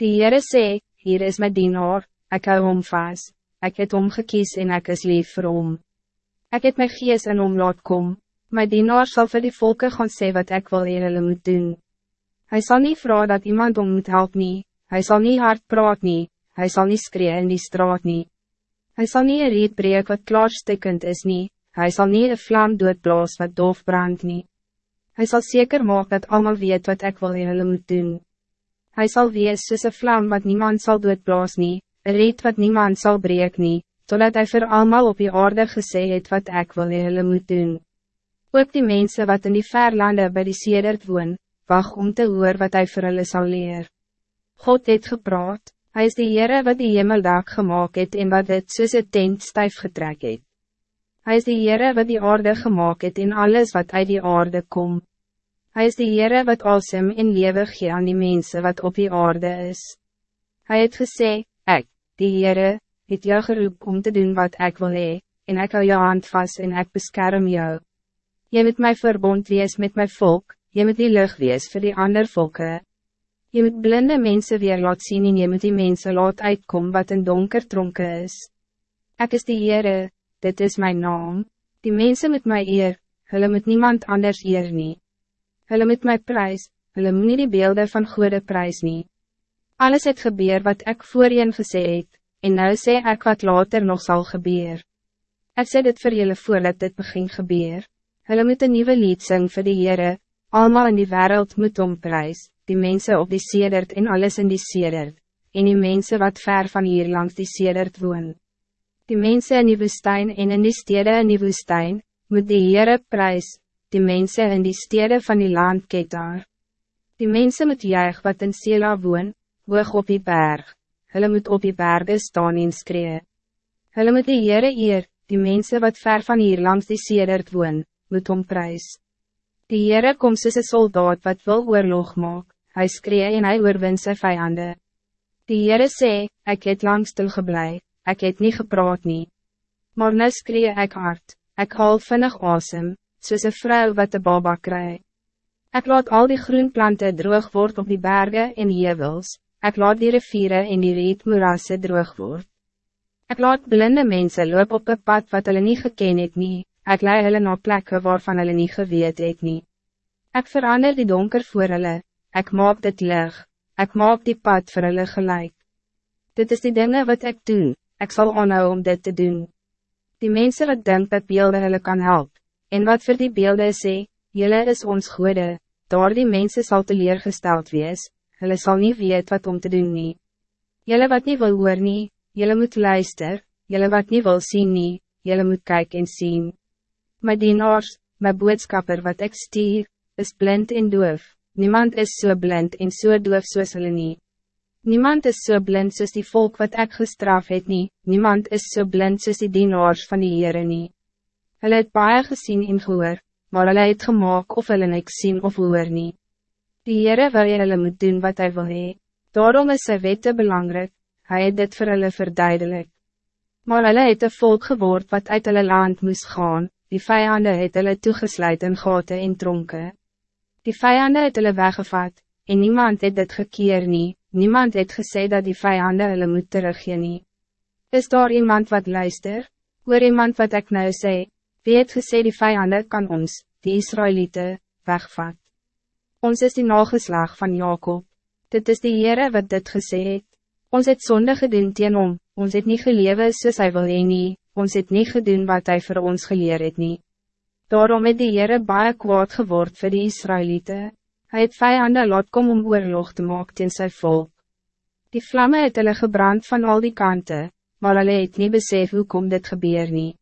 Die Heere sê, hier is my dienaar, ek hou hom vast, ek het hom gekies en ek is lief vir hom. Ek het my gees in hom laat kom, my dienaar zal vir die volke gaan sê wat ek wil hier hulle moet doen. Hij zal niet vragen dat iemand om moet helpen, nie, hy sal nie hard praat nie, hy sal nie skree in die straat nie. Hy sal nie een reed breek wat klaarstikkend is nie, hy sal nie een vlam doodblaas wat doof brand nie. Hy sal zeker maak dat allemaal weet wat ik wil in hulle moet doen. Hij zal wees soos een vlam wat niemand zal doodblaas nie, een reed wat niemand zal breek nie, totdat hij voor allemaal op die orde gesê het wat ik wil in hulle moet doen. Ook die mensen wat in die verlande bij die sedert woon, wacht om te hoor wat hij voor hulle sal leer. God het gepraat, hij is die Heere wat die hemeldag gemaakt het en wat het soos een tent stijf getrek het. Hij is die Heere wat die aarde gemaakt het en alles wat uit die aarde komt. Hij is die Heere wat alsem en lewe gee aan die mensen wat op die aarde is. Hij het gesê, ek, die Heere, het jou geroep om te doen wat ik wil hee, en ik hou jou hand vast en ik beskerm jou. Je moet mij verbond wees met mijn volk, je moet die lucht wees voor die ander volken. Je moet blinde mensen weer laat zien en je moet die mensen laat uitkom wat een donker tronken is. Ik is die Heere, dit is mijn naam, die mensen met mij eer, hulle moet niemand anders eer nie. Hulle moet my prijs, hulle moet nie die beelden van goede prijs nie. Alles het gebeur wat ik voorheen gesê het, en nou sê ek wat later nog zal gebeur. Ik sê dit vir julle voordat dit begin gebeur. Hulle moet een nieuwe lied sing vir die Heere, allemaal in die wereld moet omprys, die mensen op die sedert en alles in die sedert, en die mensen wat ver van hier langs die sedert woon. Die mensen in die woestijn en in die stede in die woestijn, moet die Heere prijs, die mensen in die steden van die land kyk daar. Die mensen moet juig wat in Sela woon, hoog op die berg, hulle moet op die bergen staan en skree. Hulle moet die Heere eer, die mensen wat ver van hier langs die sedert woon, moet omprys. Die Heere kom soos een soldaat wat wil oorlog maak, hy skree en hy oorwin sy vijanden. Die Heere sê, ek het lang stil geblei, ek het nie gepraat nie. Maar nou skree ek hard, ek haal vinnig asem, soos een vrouw wat de baba krijgt. Ik laat al die groenplanten droog worden op die bergen en hevels, ik laat die rivieren en die reetmoerasse droog worden. Ik laat blinde mensen lopen op een pad wat hulle niet geken het nie, ek lei hulle na plekke waarvan hulle niet geweet het nie. Ek verander die donker voor hulle, ek maak dit lig, ek maak die pad voor hulle gelijk. Dit is die dingen wat ik doe, ik zal aanhou om dit te doen. Die mensen wat denken dat beelden hulle kan helpen, En wat voor die beelden sê, jylle is ons goede, daar die mense sal teleergesteld wees, hulle sal niet weet wat om te doen nie. Jylle wat niet wil hoor nie, jylle moet luister, jylle wat niet wil zien nie, jylle moet kijken en zien. My dienaars, my boodskapper wat ik stier, is blind en doof, niemand is zo so blind en zo so doof soos hulle nie. Niemand is zo so blind soos die volk wat ik gestraf het nie, niemand is zo so blind soos die dienaars van die Heere nie. Hulle het baie gesien en gehoor, maar hulle het gemaakt of hulle niks sien of hoor nie. Die Heere wil hulle moet doen wat hij wil hee, daarom is sy wette belangrijk, hij het dit vir hulle verduidelik. Maar hulle het een volk geword wat uit hulle land moest gaan, die vijanden het hulle toegesluit in gaten en tronken. Die vijanden het hulle weggevat, en niemand het dit gekeer nie, niemand het gesê dat die vijanden hulle moet teruggee nie. Is daar iemand wat luister? Hoor iemand wat ik nou zei? Wie het gesê die vijanden kan ons, die Israëlieten, wegvat? Ons is die nageslag van Jacob. Dit is die Heere wat dit gesê het. Ons het zonde gedoen teen om, ons het niet gelewe soos hy wil heen nie, ons het niet gedoen wat hij voor ons geleer het nie. Daarom het die Heere baie kwaad geword vir die Israëlieten. Hij het vijanden laat kom om oorlog te maak teen sy volk. Die vlammen het hulle gebrand van al die kanten, maar hulle het nie besef hoe kom dit gebeur nie.